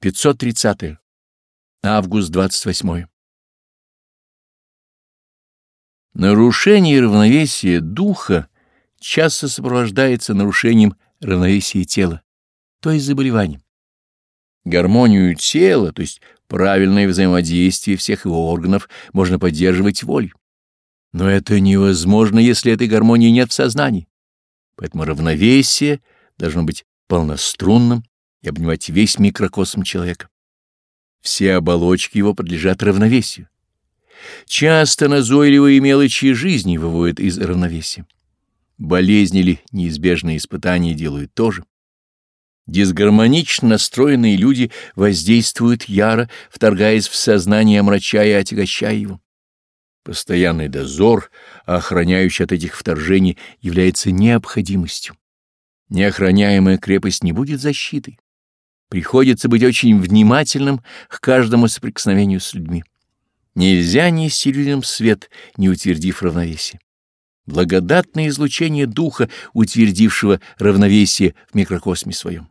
530. Август 28. Нарушение равновесия духа часто сопровождается нарушением равновесия тела, то есть заболеванием. Гармонию тела, то есть правильное взаимодействие всех его органов, можно поддерживать волей. Но это невозможно, если этой гармонии нет в сознании. Поэтому равновесие должно быть полнострунным, и обнимать весь микрокосм человека. Все оболочки его подлежат равновесию. Часто назойливые мелочи жизни выводят из равновесия. Болезни или неизбежные испытания делают то же. Дисгармонично настроенные люди воздействуют яро, вторгаясь в сознание, омрачая и отягощая его. Постоянный дозор, охраняющий от этих вторжений, является необходимостью. Неохраняемая крепость не будет защитой. Приходится быть очень внимательным к каждому соприкосновению с людьми. Нельзя нести людям свет, не утвердив равновесие. Благодатное излучение духа, утвердившего равновесие в микрокосме своем.